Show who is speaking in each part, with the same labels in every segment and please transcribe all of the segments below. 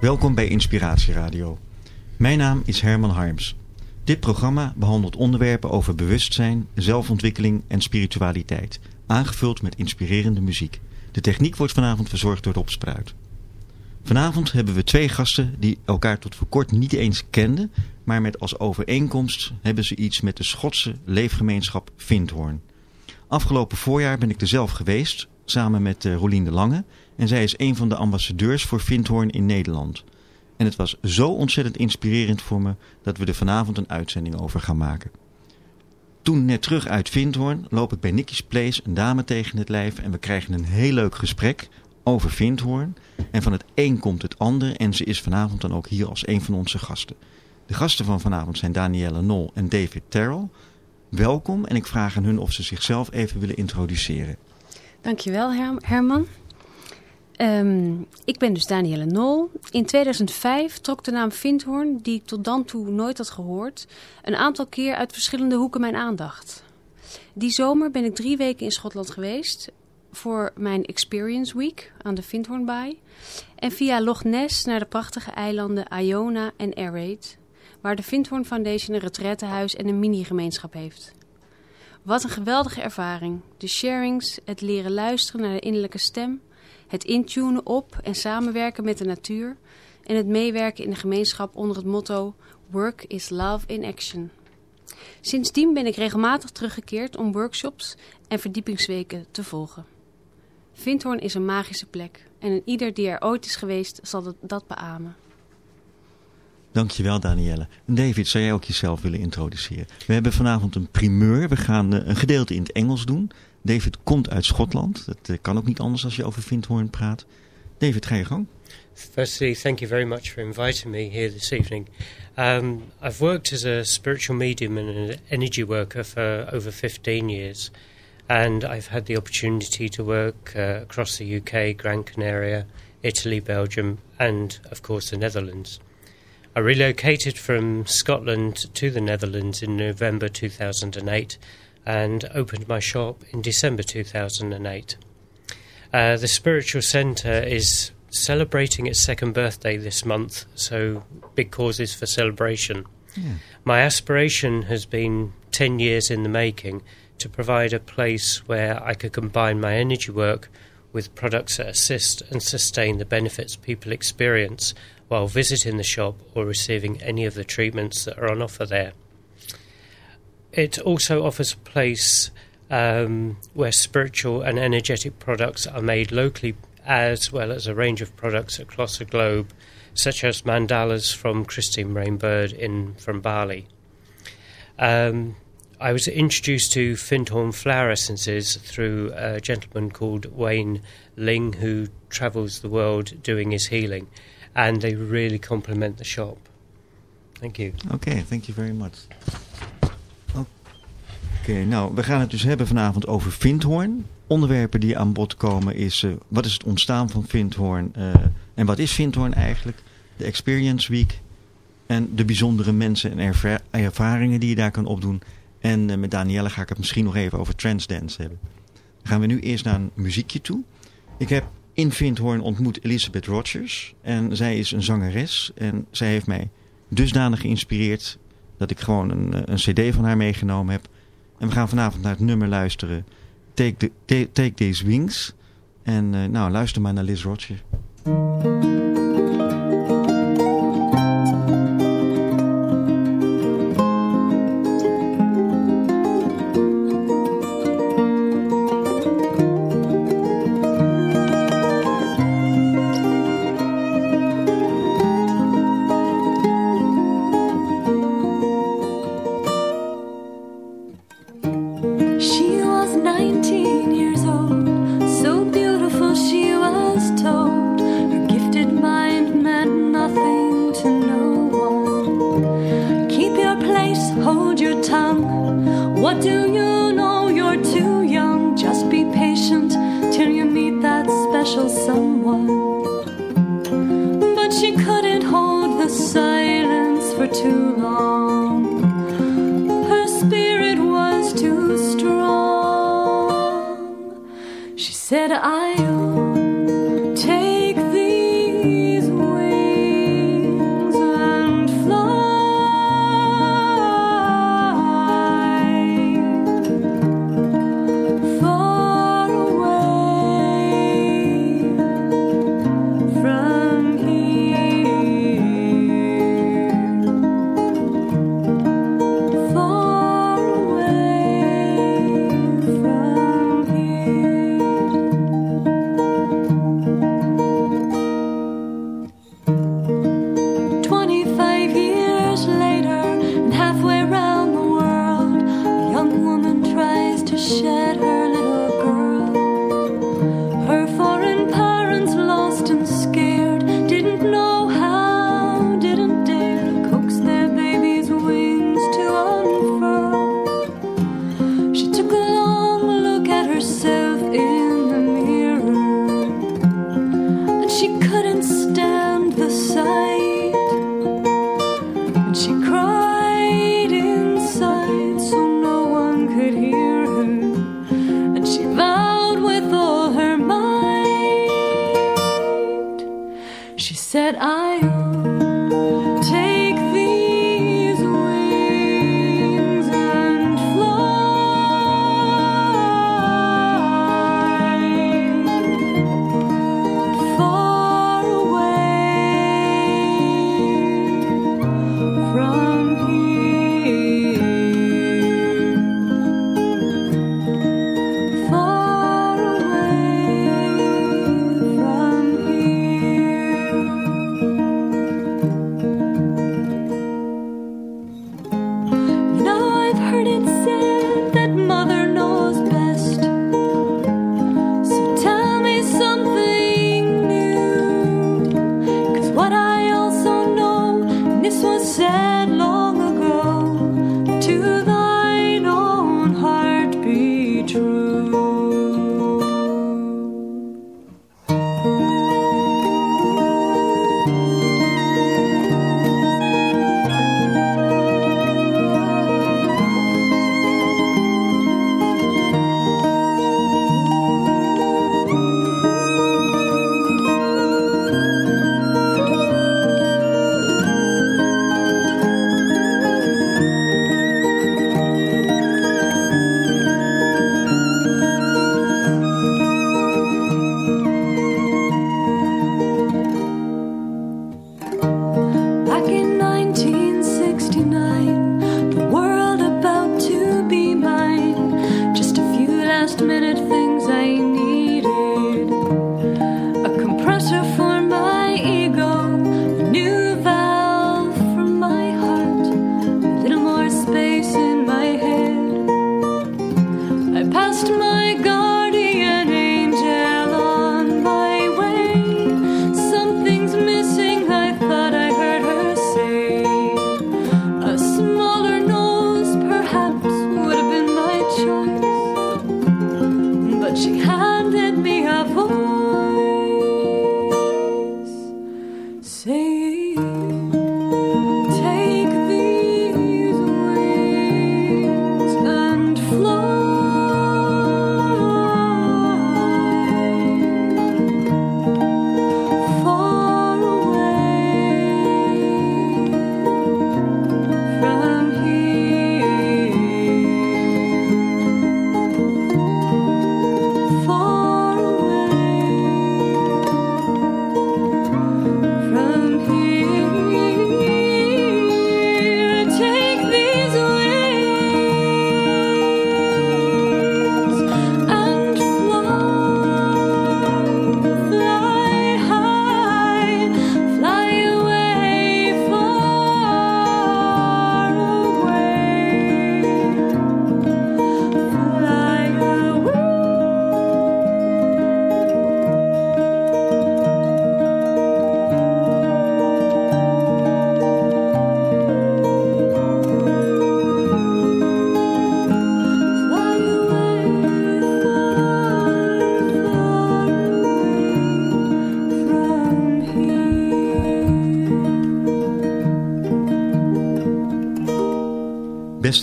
Speaker 1: Welkom bij Inspiratie Radio. Mijn naam is Herman Harms. Dit programma behandelt onderwerpen over bewustzijn, zelfontwikkeling en spiritualiteit, aangevuld met inspirerende muziek. De techniek wordt vanavond verzorgd door Rob Spruit. Vanavond hebben we twee gasten die elkaar tot voor kort niet eens kenden, maar met als overeenkomst hebben ze iets met de Schotse leefgemeenschap Vindhoorn. Afgelopen voorjaar ben ik er zelf geweest, samen met eh, Rolien de Lange. En zij is een van de ambassadeurs voor Vindhoorn in Nederland. En het was zo ontzettend inspirerend voor me dat we er vanavond een uitzending over gaan maken. Toen net terug uit Vindhoorn loop ik bij Nicky's Place een dame tegen het lijf en we krijgen een heel leuk gesprek over Vindhoorn. En van het een komt het ander en ze is vanavond dan ook hier als een van onze gasten. De gasten van vanavond zijn Danielle Nol en David Terrell. Welkom en ik vraag aan hun of ze zichzelf even willen introduceren.
Speaker 2: Dankjewel Her Herman. Ehm, ik ben dus Danielle Nol. In 2005 trok de naam Vindhoorn, die ik tot dan toe nooit had gehoord, een aantal keer uit verschillende hoeken mijn aandacht. Die zomer ben ik drie weken in Schotland geweest voor mijn Experience Week aan de Vindhoornbaai. En via Loch Ness naar de prachtige eilanden Iona en Arraid, waar de Vindhoorn Foundation een retrettehuis en een mini-gemeenschap heeft. Wat een geweldige ervaring. De sharings, het leren luisteren naar de innerlijke stem, het intunen op en samenwerken met de natuur en het meewerken in de gemeenschap onder het motto Work is Love in Action. Sindsdien ben ik regelmatig teruggekeerd om workshops en verdiepingsweken te volgen. Vindhoorn is een magische plek en een ieder die er ooit is geweest zal dat, beamen.
Speaker 1: Dankjewel Danielle. David, zou jij ook jezelf willen introduceren? We hebben vanavond een primeur. We gaan eh, een gedeelte in het Engels doen. David komt uit Schotland. Dat eh, kan ook niet anders als je over Vindhoorn praat. David, ga je gang.
Speaker 3: Firstly, thank you very much for inviting me here this evening. Um, I've worked as a spiritual medium and an energy worker for over 15 years, and I've had the opportunity to work uh, across the UK, Gran Canaria, Italy, Belgium, and of course the Netherlands. I relocated from Scotland to the Netherlands in November 2008 and opened my shop in December 2008. Uh, the Spiritual Centre is celebrating its second birthday this month, so big causes for celebration. My aspiration has been 10 years in the making to provide a place where I could combine my energy work with products that assist and sustain the benefits people experience while visiting the shop or receiving any of the treatments that are on offer there. It also offers a place um, where spiritual and energetic products are made locally, as well as a range of products across the globe, such as mandalas from Christine Rainbird in from Bali. Um, I was introduced to Findhorn flower essences through a gentleman called Wayne Ling, who travels the world doing his healing, and they really complement the shop. Thank you.
Speaker 1: Oké, thank you very much. Oké, nou, we gaan het dus hebben vanavond over Vindhoorn. Onderwerpen die aan bod komen is, eh, wat is het ontstaan van Vindhoorn eh, en wat is Vindhoorn eigenlijk? De Experience Week
Speaker 4: En de bijzondere mensen en erva ervaringen die je daar kan opdoen. En uh, met Danielle ga ik het misschien nog even over transdance hebben. Dan gaan we nu eerst naar een muziekje toe. Ik heb in Vindhoorn ontmoet Elizabeth Rogers. En zij is een zangeres. En zij heeft mij dusdanig geïnspireerd dat ik gewoon een, een cd van haar meegenomen heb. En we gaan vanavond naar het nummer luisteren. Take, the, take, These Wings. En uh, nou, luister maar naar Liz Roger.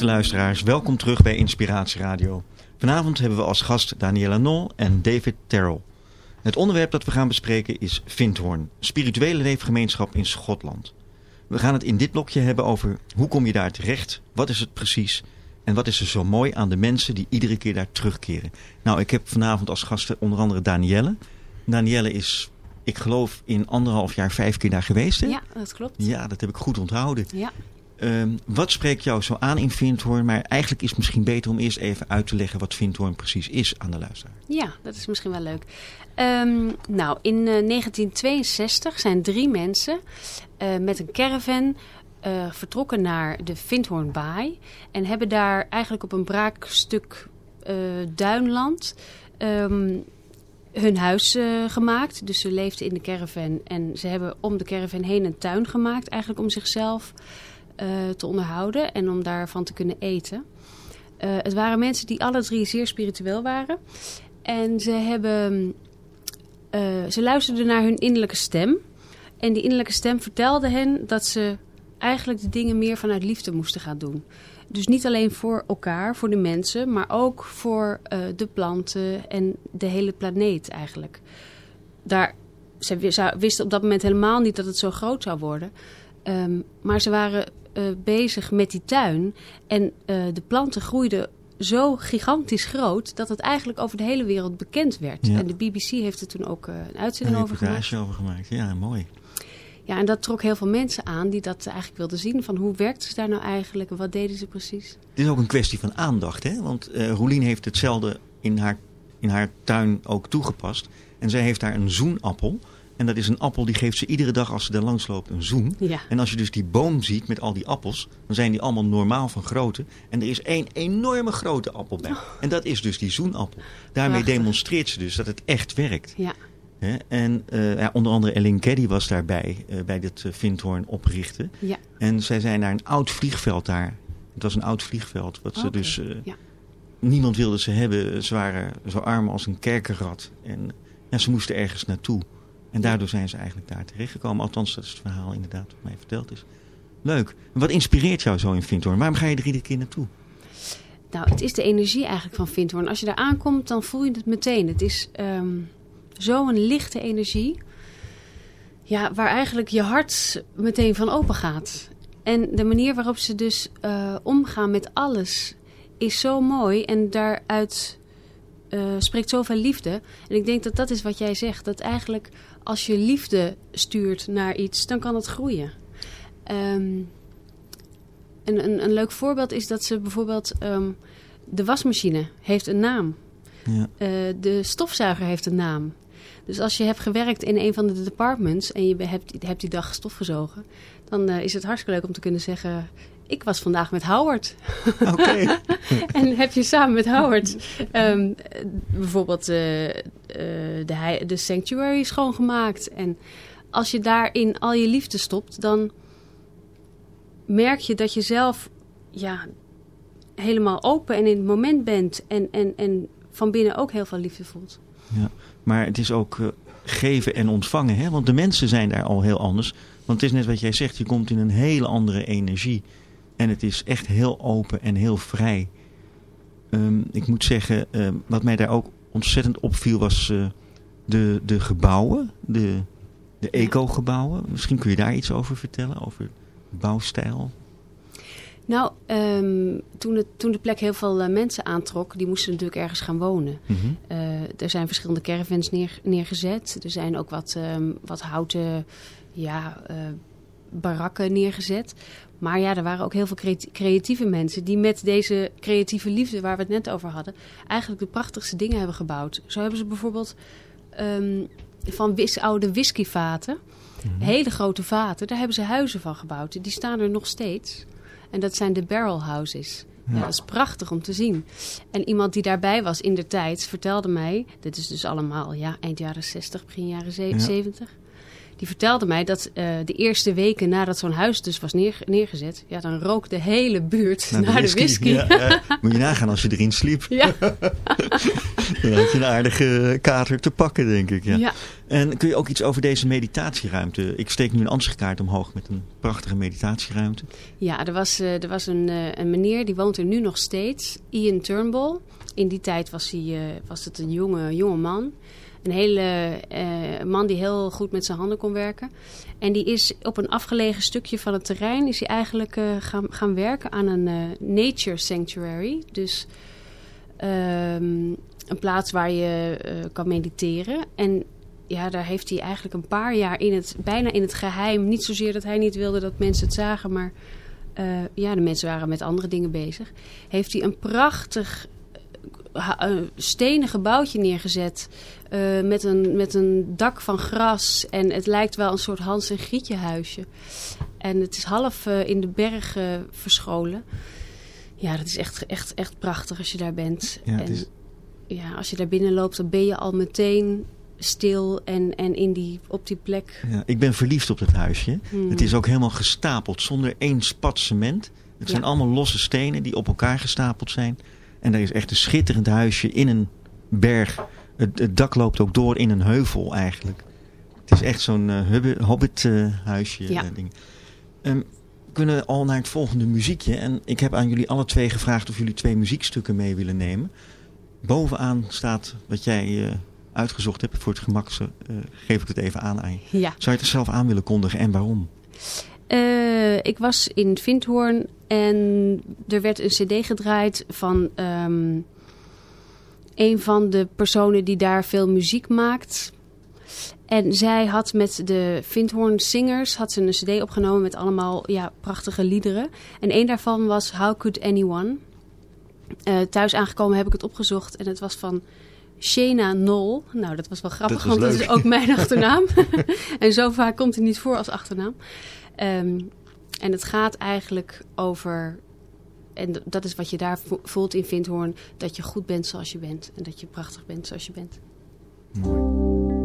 Speaker 1: Beste luisteraars, welkom terug bij Inspiratie Radio. Vanavond hebben we als gast Daniela Nol en David Terrell. Het onderwerp dat we gaan bespreken is Vindhoorn, spirituele leefgemeenschap in Schotland. We gaan het in dit blokje hebben over hoe kom je daar terecht, wat is het precies en wat is er zo mooi aan de mensen die iedere keer daar terugkeren. Nou, ik heb vanavond als gasten onder andere Danielle. Danielle is, ik geloof, in anderhalf jaar vijf keer daar geweest. Hè?
Speaker 2: Ja, dat klopt.
Speaker 1: Ja, dat heb ik goed onthouden.
Speaker 2: Ja.
Speaker 1: Ehm, wat spreekt jou zo aan in Vindhoorn? Maar eigenlijk is het misschien beter om eerst even uit te leggen wat Vindhoorn precies is aan de luisteraar.
Speaker 2: Ja, dat is misschien wel leuk. Ehm, nou, in 1962 zijn drie mensen uh, met een caravan uh, vertrokken naar de Vindhoornbaai. En hebben daar eigenlijk op een braakstuk duinland um, hun huis gemaakt. Dus ze leefden in de caravan en ze hebben om de caravan heen een tuin gemaakt. Eigenlijk om zichzelf te onderhouden en om daarvan te kunnen eten. het waren mensen die alle drie zeer spiritueel waren. En ze hebben uh, ze luisterden naar hun innerlijke stem. En die innerlijke stem vertelde hen dat ze eigenlijk de dingen meer vanuit liefde moesten gaan doen. Dus niet alleen voor elkaar, voor de mensen, maar ook voor de planten en de hele planeet eigenlijk. Daar, ze wisten op dat moment helemaal niet dat het zo groot zou worden. Um, maar ze waren uh, bezig met die tuin en de planten groeiden zo gigantisch groot dat het eigenlijk over de hele wereld bekend werd. En de BBC heeft er toen ook uh, een uitzending
Speaker 1: een
Speaker 2: over gemaakt.
Speaker 1: over gemaakt. Ja, mooi.
Speaker 2: Ja, en dat trok heel veel mensen aan die dat eigenlijk wilden zien. Van hoe werkte ze daar nou eigenlijk en wat deden ze precies?
Speaker 1: Het is ook een kwestie van aandacht, hè? Want uh, Roelien heeft hetzelfde in haar, in haar tuin ook toegepast. En zij heeft daar een zoenappel. En dat is een appel die geeft ze iedere dag als ze daar langs loopt een zoen.
Speaker 2: Ja.
Speaker 1: En als je dus die boom ziet met al die appels, dan zijn die allemaal normaal van grootte. En er is één enorme grote appel bij. En dat is dus die zoenappel. Daarmee
Speaker 2: Prachtig.
Speaker 1: demonstreert ze dus dat het echt werkt.
Speaker 2: Ja.
Speaker 1: En uh, ja, onder andere Ellen Keddy was daarbij, uh, bij dit uh, Vindhoorn oprichten.
Speaker 2: Ja.
Speaker 1: En zij zijn naar een oud vliegveld daar. Het was een oud vliegveld, wat ze
Speaker 2: Oké,
Speaker 1: dus...
Speaker 2: ja.
Speaker 1: Niemand wilde ze hebben. Ze waren zo arm als een kerkenrat. En ja, ze moesten ergens naartoe. En daardoor zijn ze eigenlijk daar terechtgekomen. Althans, dat is het verhaal inderdaad wat mij verteld is. Leuk. Wat inspireert jou zo in Vindhoorn? Waarom ga je er iedere keer naartoe?
Speaker 2: Nou, het is de energie eigenlijk van Vindhoorn. Als je daar aankomt, dan voel je het meteen. Het is um, zo'n lichte energie. Ja, waar eigenlijk je hart meteen van open gaat. En de manier waarop ze dus uh, omgaan met alles is zo mooi. En daaruit uh, spreekt zoveel liefde. En ik denk dat dat is wat jij zegt. Dat eigenlijk als je liefde stuurt naar iets, dan kan het groeien. Um, een, een, een, leuk voorbeeld is dat ze bijvoorbeeld... Um, de wasmachine heeft een naam.
Speaker 1: Ja.
Speaker 2: Uh, de stofzuiger heeft een naam. Dus als je hebt gewerkt in een van de departments... en je hebt, hebt die dag stof gezogen... dan uh, is het hartstikke leuk om te kunnen zeggen... ik was vandaag met Howard.
Speaker 1: Okay.
Speaker 2: en heb je samen met Howard um, bijvoorbeeld uh, de, de sanctuary schoongemaakt. En als je daarin al je liefde stopt... dan merk je dat je zelf ja, helemaal open en in het moment bent. En, en, en van binnen ook heel veel liefde voelt.
Speaker 1: Ja, maar het is ook uh, geven en ontvangen. Hè? Want de mensen zijn daar al heel anders. Want het is net wat jij zegt, je komt in een hele andere energie. En het is echt heel open en heel vrij. Um, ik moet zeggen, uh, wat mij daar ook ontzettend opviel was uh, de, de gebouwen. De, de eco-gebouwen. Misschien kun je daar iets over vertellen, over bouwstijl.
Speaker 2: Nou, um, toen, het, toen de plek heel veel uh, mensen aantrok, die moesten natuurlijk ergens gaan wonen.
Speaker 1: Mm -hmm.
Speaker 2: uh, er zijn verschillende caravans neer, neergezet. Er zijn ook wat, um, wat houten ja, uh, barakken neergezet. Maar ja, er waren ook heel veel creatieve mensen die met deze creatieve liefde waar we het net over hadden, eigenlijk de prachtigste dingen hebben gebouwd. Zo hebben ze bijvoorbeeld um, van wis, oude whiskyvaten, mm -hmm. hele grote vaten, daar hebben ze huizen van gebouwd. Die staan er nog steeds. En dat zijn de barrel houses. Ja. ja. dat is prachtig om te zien. En iemand die daarbij was in de tijd vertelde mij... Dit is dus allemaal ja, eind jaren 60, begin jaren 70. Ja. Die vertelde mij dat uh, de eerste weken nadat zo'n huis dus was neer, neergezet... Ja, dan rook de hele buurt naar, naar de whisky.
Speaker 1: Ja, uh, moet je nagaan als je erin sliep.
Speaker 2: Ja.
Speaker 1: Dan had je een aardige kater te pakken, denk ik. Ja.
Speaker 2: Ja.
Speaker 1: En kun je ook iets over deze meditatieruimte? Ik steek nu een ansichtkaart omhoog met een prachtige meditatieruimte.
Speaker 2: Ja, er was, eh, er was een, eh, een meneer, die woont er nu nog steeds. Ian Turnbull. In die tijd was, hij, eh, was het een jonge, jonge man. Een hele eh, man die heel goed met zijn handen kon werken. En die is op een afgelegen stukje van het terrein... is hij eigenlijk eh, gaan, gaan werken aan een eh, nature sanctuary. Dus ehm, een plaats waar je kan mediteren. En ja, daar heeft hij eigenlijk een paar jaar in het, bijna in het geheim... niet zozeer dat hij niet wilde dat mensen het zagen... maar ja, de mensen waren met andere dingen bezig... heeft hij een prachtig stenen gebouwtje neergezet... eh, met, een, met een dak van gras. En het lijkt wel een soort Hans en Grietje huisje. En het is half eh, in de bergen verscholen. Ja, dat is echt, echt, echt prachtig als je daar bent.
Speaker 1: Ja, het
Speaker 2: en
Speaker 1: is-
Speaker 2: ja, als je daar binnen loopt, dan ben je al meteen stil en, en in die, op die plek.
Speaker 1: Ja, ik ben verliefd op het huisje.
Speaker 2: Hmm.
Speaker 1: Het is ook helemaal gestapeld zonder één spat cement. Het zijn
Speaker 2: Ja.
Speaker 1: allemaal losse stenen die op elkaar gestapeld zijn. En er is echt een schitterend huisje in een berg. Het, het dak loopt ook door in een heuvel eigenlijk. Het is echt zo'n eh, hobbit eh, huisje.
Speaker 2: Ja.
Speaker 1: eh, ding. Ehm, we kunnen al naar het volgende muziekje. En ik heb aan jullie alle twee gevraagd of jullie twee muziekstukken mee willen nemen. Bovenaan staat wat jij eh, uitgezocht hebt. Voor het gemak eh, geef ik het even aan aan je.
Speaker 2: Ja.
Speaker 1: Zou je het er zelf aan willen kondigen en waarom?
Speaker 2: Eh, ik was in Vindhoorn en er werd een cd gedraaid van ehm, een van de personen die daar veel muziek maakt. En zij had met de Vindhoorn Singers had ze een cd opgenomen met allemaal ja, prachtige liederen. En een daarvan was How Could Anyone? Eh, thuis aangekomen heb ik het opgezocht en het was van Shena Nol. Nou, dat was wel grappig,
Speaker 1: Dat was
Speaker 2: want dat is ook mijn achternaam. en zo vaak komt hij niet voor als achternaam. Ehm, en het gaat eigenlijk over, en dat is wat je daar vo- voelt in Vindhoorn, dat je goed bent zoals je bent. En dat je prachtig bent zoals je bent.
Speaker 4: How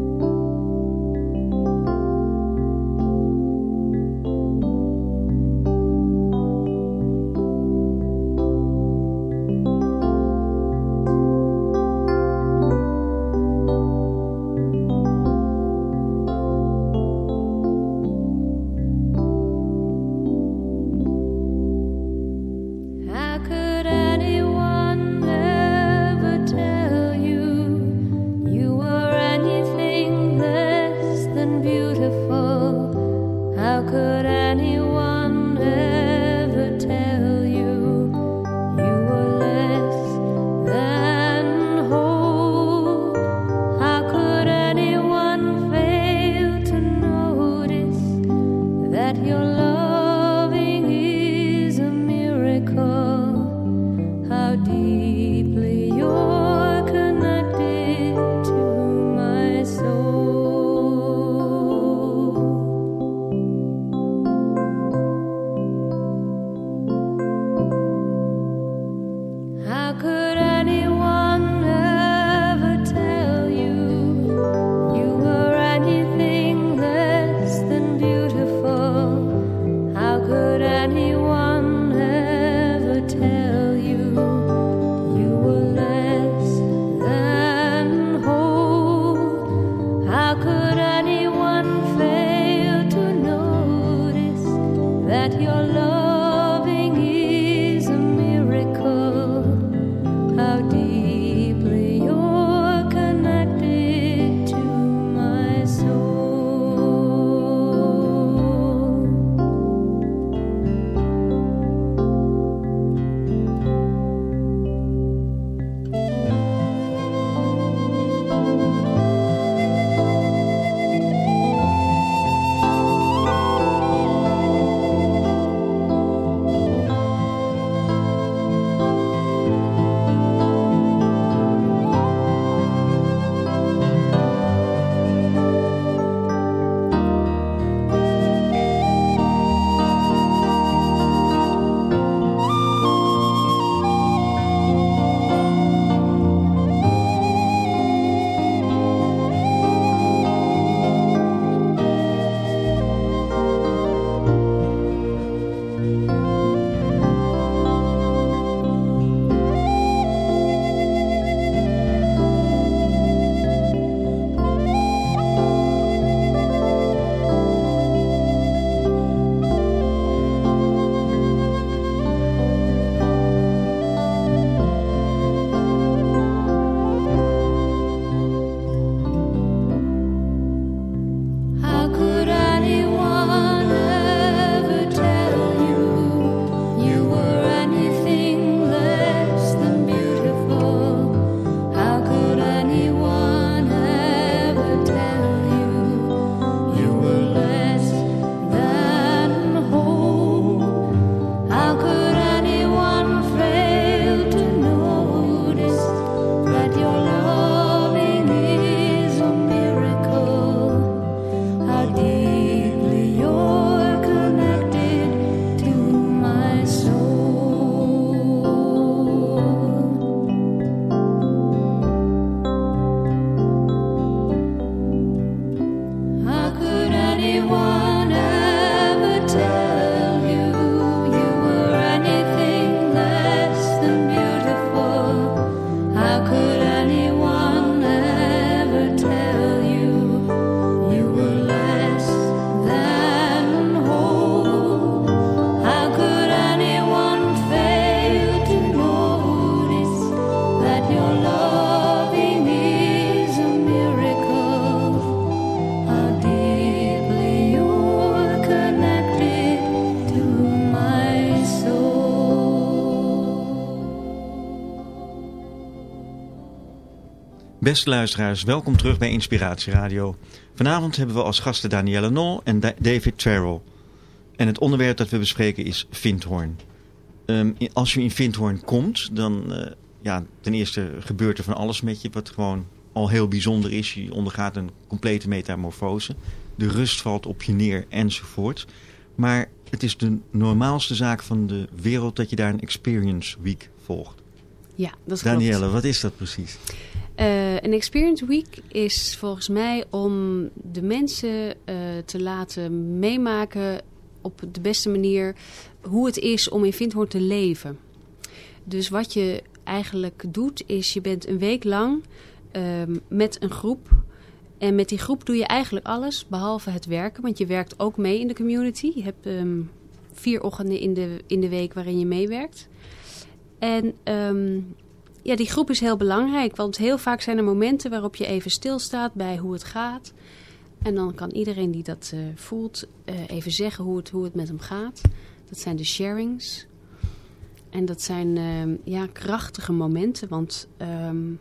Speaker 1: Beste luisteraars, welkom terug bij Inspiratie Radio. Vanavond hebben we als gasten Danielle Nol en David Terrell. En het onderwerp dat we bespreken is Vindhoorn. Um, als je in Vindhoorn komt, dan uh, ja, ten eerste gebeurt er van alles met je wat gewoon al heel bijzonder is. Je ondergaat een complete metamorfose. De rust valt op je neer enzovoort. Maar het is de normaalste zaak van de wereld dat je daar een Experience Week volgt.
Speaker 2: Ja, dat is
Speaker 1: Danielle, wat is dat precies?
Speaker 2: Uh, een Experience Week is volgens mij om de mensen uh, te laten meemaken op de beste manier hoe het is om in Vindhoorn te leven. Dus wat je eigenlijk doet is je bent een week lang uh, met een groep. En met die groep doe je eigenlijk alles behalve het werken. Want je werkt ook mee in de community. Je hebt um, vier ochtenden in de, in de week waarin je meewerkt. En um, ja, die groep is heel belangrijk. Want heel vaak zijn er momenten waarop je even stilstaat bij hoe het gaat. En dan kan iedereen die dat uh, voelt uh, even zeggen hoe het, hoe het met hem gaat. Dat zijn de sharings. En dat zijn uh, ja, krachtige momenten. Want um,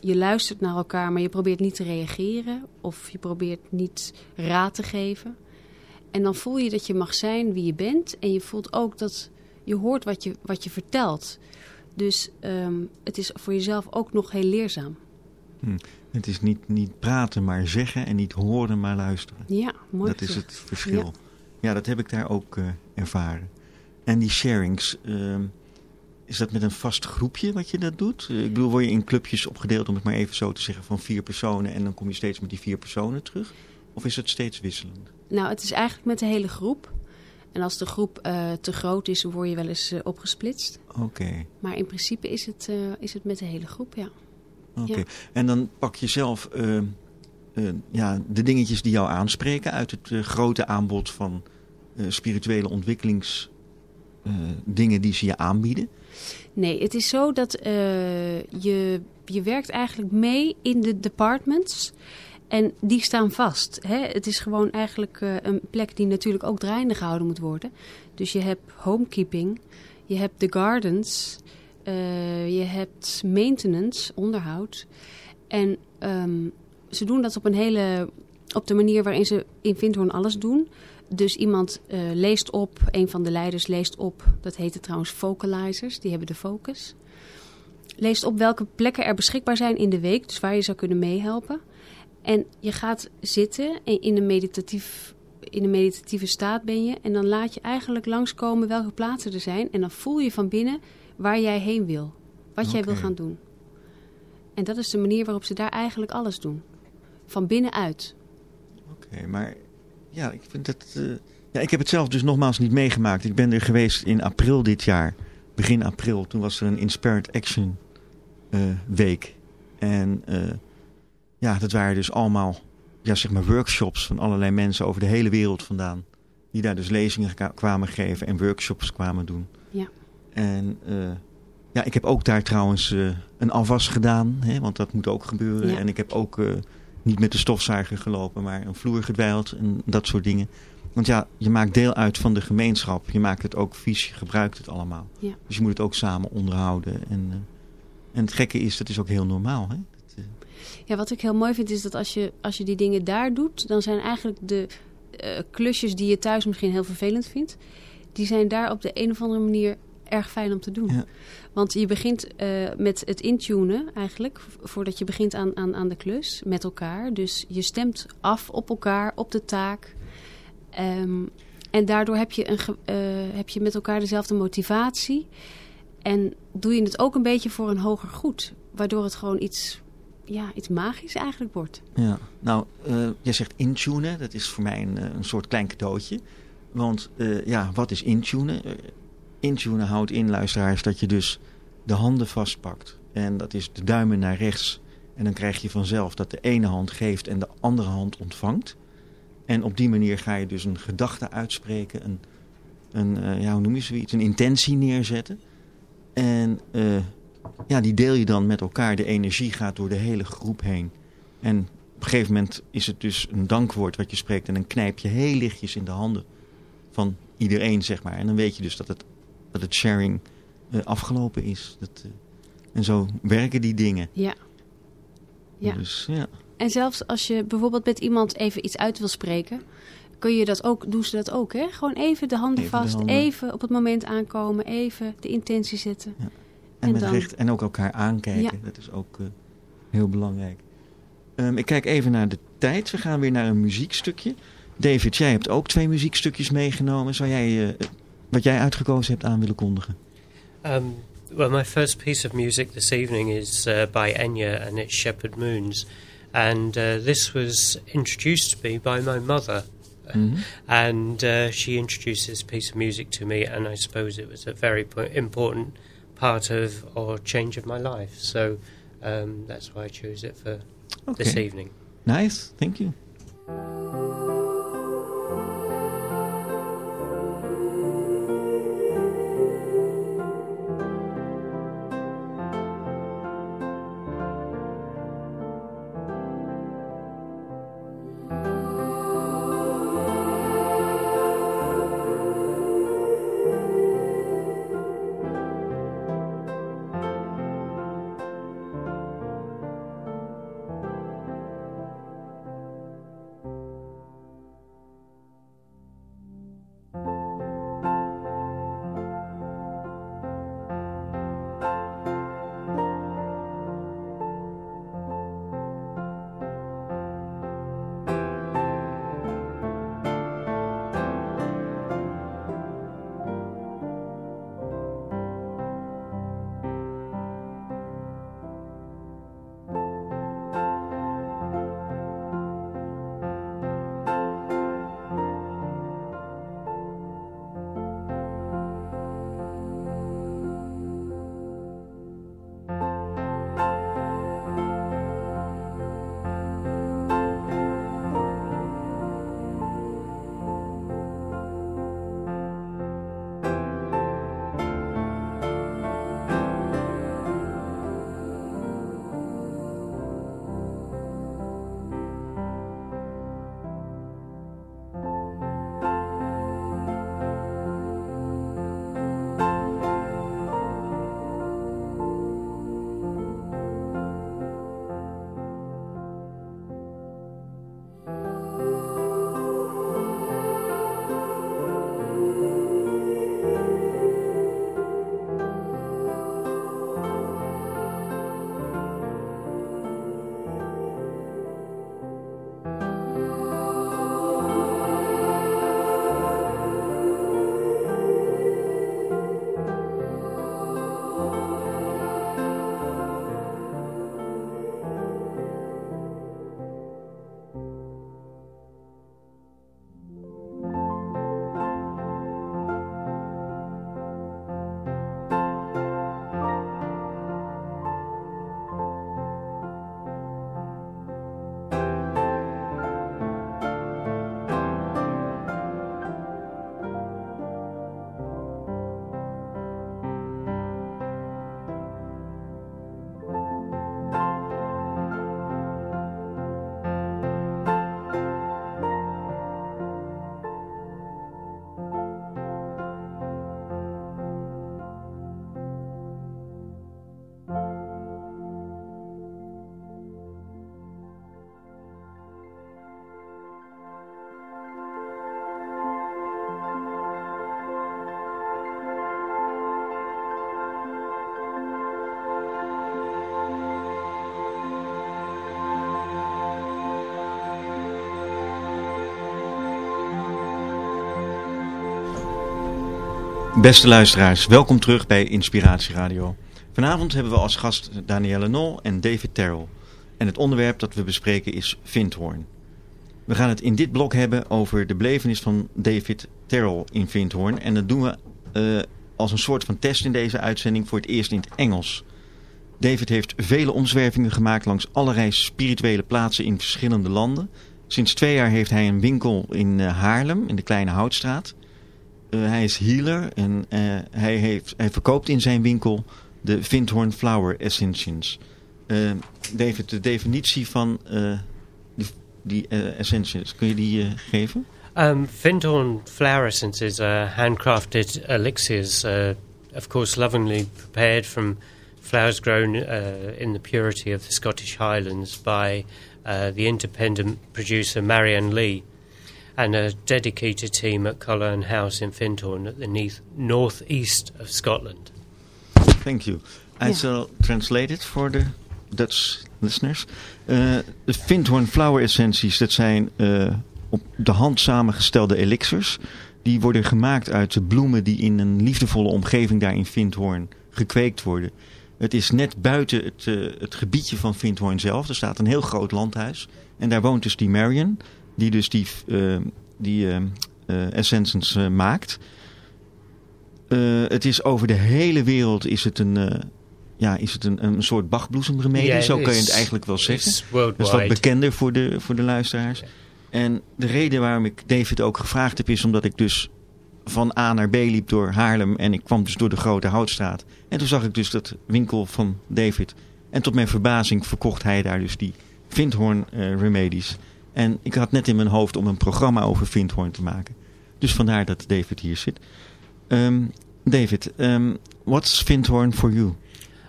Speaker 2: je luistert naar elkaar, maar je probeert niet te reageren. Of je probeert niet raad te geven. En dan voel je dat je mag zijn wie je bent. En je voelt ook dat je hoort wat je, wat je vertelt. Dus um, het is voor jezelf ook nog heel leerzaam.
Speaker 1: Hm. Het is niet, niet praten, maar zeggen en niet horen, maar luisteren.
Speaker 2: Ja, mooi.
Speaker 1: Dat is het verschil. Ja, ja dat heb ik daar ook uh, ervaren. En die sharings, uh, is dat met een vast groepje wat je dat doet? Uh, ik bedoel, word je in clubjes opgedeeld, om het maar even zo te zeggen, van vier personen en dan kom je steeds met die vier personen terug? Of is het steeds wisselend?
Speaker 2: Nou, het is eigenlijk met de hele groep. En als de groep uh, te groot is, word je wel eens uh, opgesplitst.
Speaker 1: Oké. Okay.
Speaker 2: Maar in principe is het, uh, is het met de hele groep, ja.
Speaker 1: Oké. Okay. Ja. En dan pak je zelf ja, de dingetjes die jou aanspreken uit het grote aanbod van spirituele ontwikkelingsdingen die ze je aanbieden?
Speaker 2: Nee, het is zo dat je, je werkt eigenlijk mee in de departments... En die staan vast. Hè? Het is gewoon eigenlijk uh, een plek die natuurlijk ook draaiende gehouden moet worden. Dus je hebt homekeeping, je hebt de gardens, uh, je hebt maintenance, onderhoud. En um, ze doen dat op een hele, op de manier waarin ze in Vindhoorn alles doen. Dus iemand uh, leest op, een van de leiders leest op, dat heette trouwens focalizers, die hebben de focus. Leest op welke plekken er beschikbaar zijn in de week, dus waar je zou kunnen meehelpen. En je gaat zitten en in een, meditatief, in een meditatieve staat ben je. En dan laat je eigenlijk langskomen welke plaatsen er zijn. En dan voel je van binnen waar jij heen wil. Wat okay. jij wil gaan doen. En dat is de manier waarop ze daar eigenlijk alles doen. Van binnenuit.
Speaker 1: Oké, okay, maar ja, ik vind dat... Uh, ja, ik heb het zelf dus nogmaals niet meegemaakt. Ik ben er geweest in april dit jaar. Begin april. Toen was er een Inspired Action uh, week. En... Uh, ja, dat waren dus allemaal ja, zeg maar workshops van allerlei mensen over de hele wereld vandaan. Die daar dus lezingen kwamen geven en workshops kwamen doen.
Speaker 2: Ja.
Speaker 1: En uh, ja, ik heb ook daar trouwens uh, een afwas gedaan. Hè, want dat moet ook gebeuren. Ja. En ik heb ook uh, niet met de stofzuiger gelopen, maar een vloer gedwijld en dat soort dingen. Want ja, je maakt deel uit van de gemeenschap. Je maakt het ook vies, je gebruikt het allemaal.
Speaker 2: Ja.
Speaker 1: Dus je moet het ook samen onderhouden. En, en het gekke is, dat is ook heel normaal. Hè?
Speaker 2: Ja, wat ik heel mooi vind is dat als je, als je die dingen daar doet... dan zijn eigenlijk de uh, klusjes die je thuis misschien heel vervelend vindt... die zijn daar op de een of andere manier erg fijn om te doen.
Speaker 1: Ja.
Speaker 2: Want je begint uh, met het intunen eigenlijk... voordat je begint aan, aan, aan de klus met elkaar. Dus je stemt af op elkaar, op de taak... Um, en daardoor heb je, een, uh, heb je met elkaar dezelfde motivatie... En doe je het ook een beetje voor een hoger goed. Waardoor het gewoon iets ja, iets magisch eigenlijk wordt.
Speaker 1: Ja, nou, uh, jij zegt intunen. Dat is voor mij een, een soort klein cadeautje. Want uh, ja, wat is intunen? Intunen houdt in, luisteraars, dat je dus de handen vastpakt. En dat is de duimen naar rechts. En dan krijg je vanzelf dat de ene hand geeft en de andere hand ontvangt. En op die manier ga je dus een gedachte uitspreken. Een, een ja, hoe noem je zoiets? Een intentie neerzetten. En ja, die deel je dan met elkaar. De energie gaat door de hele groep heen. En op een gegeven moment is het dus een dankwoord wat je spreekt. En dan knijp je heel lichtjes in de handen van iedereen, zeg maar. En dan weet je dus dat het, dat het sharing uh, afgelopen is. Dat, uh, en zo werken die dingen.
Speaker 2: Ja. Ja.
Speaker 1: Dus ja.
Speaker 2: En zelfs als je bijvoorbeeld met iemand even iets uit wil spreken, kun je dat ook, doen ze dat ook, hè? Gewoon even de handen
Speaker 1: Even de
Speaker 2: vast,
Speaker 1: handen.
Speaker 2: even op het moment aankomen, even de intentie zetten.
Speaker 1: En,
Speaker 2: En
Speaker 1: met
Speaker 2: dan-
Speaker 1: recht, en ook elkaar aankijken.
Speaker 2: Ja.
Speaker 1: Dat is ook eh, heel belangrijk. Ehm, ik kijk even naar de tijd. We gaan weer naar een muziekstukje. David, jij hebt ook twee muziekstukjes meegenomen. Zou jij eh, wat jij uitgekozen hebt aan willen kondigen?
Speaker 3: Um, well, my first piece of music this evening is uh, by Enya and it's Shepherd Moons. And uh, this was introduced to me by my mother.
Speaker 1: Mhm.
Speaker 3: And uh, she introduced this piece of music to me, and I suppose it was a very po- important part of or change of my life. So um, that's why I chose it for this evening.
Speaker 1: Nice, thank you. Beste luisteraars, welkom terug bij Inspiratie Radio. Vanavond hebben we als gast Danielle Nol en David Terrell. En het onderwerp dat we bespreken is Vindhoorn. We gaan het in dit blok hebben over de belevenis van David Terrell in Vindhoorn. En dat doen we eh, als een soort van test in deze uitzending voor het eerst in het Engels. David heeft vele omzwervingen gemaakt langs allerlei spirituele plaatsen in verschillende landen. Sinds twee jaar heeft hij een winkel in eh, Haarlem, in de Kleine Houtstraat. Eh, hij is healer en eh, hij, heeft, hij verkoopt in zijn winkel de Vindhorn Flower Essentials. Eh, David, de definitie van die, die essentials, kun je die geven?
Speaker 3: Um, Findhorn flower essences are handcrafted elixirs, uh, of course, lovingly prepared from flowers grown uh, in the purity of the Scottish Highlands by uh, the independent producer Marianne Lee and a dedicated team at Cullen House in Findhorn at the ne- northeast of Scotland.
Speaker 1: Thank you. I
Speaker 2: Yeah.
Speaker 1: shall translate it for the Dutch listeners. Uh, de Findhorn Flower Essenties, dat zijn uh, op de hand samengestelde elixirs. Die worden gemaakt uit de bloemen die in een liefdevolle omgeving daar in Findhorn gekweekt worden. Het is net buiten het, uh, het gebiedje van Findhorn zelf. Er staat een heel groot landhuis. En daar woont dus die Marion, die dus die, uh, die uh, essences maakt. het is over de hele wereld is het een, ja, is het een, een soort bachbloesemremedie.
Speaker 3: Yeah,
Speaker 1: Zo kan je het eigenlijk wel zeggen.
Speaker 3: Dat
Speaker 1: is wat bekender voor de, voor de luisteraars.
Speaker 3: Yeah.
Speaker 1: En de reden waarom ik David ook gevraagd heb is omdat ik dus van A naar B liep door Haarlem. En ik kwam dus door de Grote Houtstraat. En toen zag ik dus dat winkel van David. En tot mijn verbazing verkocht hij daar dus die Vindhorn uh, remedies. En ik had net in mijn hoofd om een programma over Vindhorn te maken. Dus vandaar dat David hier zit. Um, David, um, what's Vindhorn for you?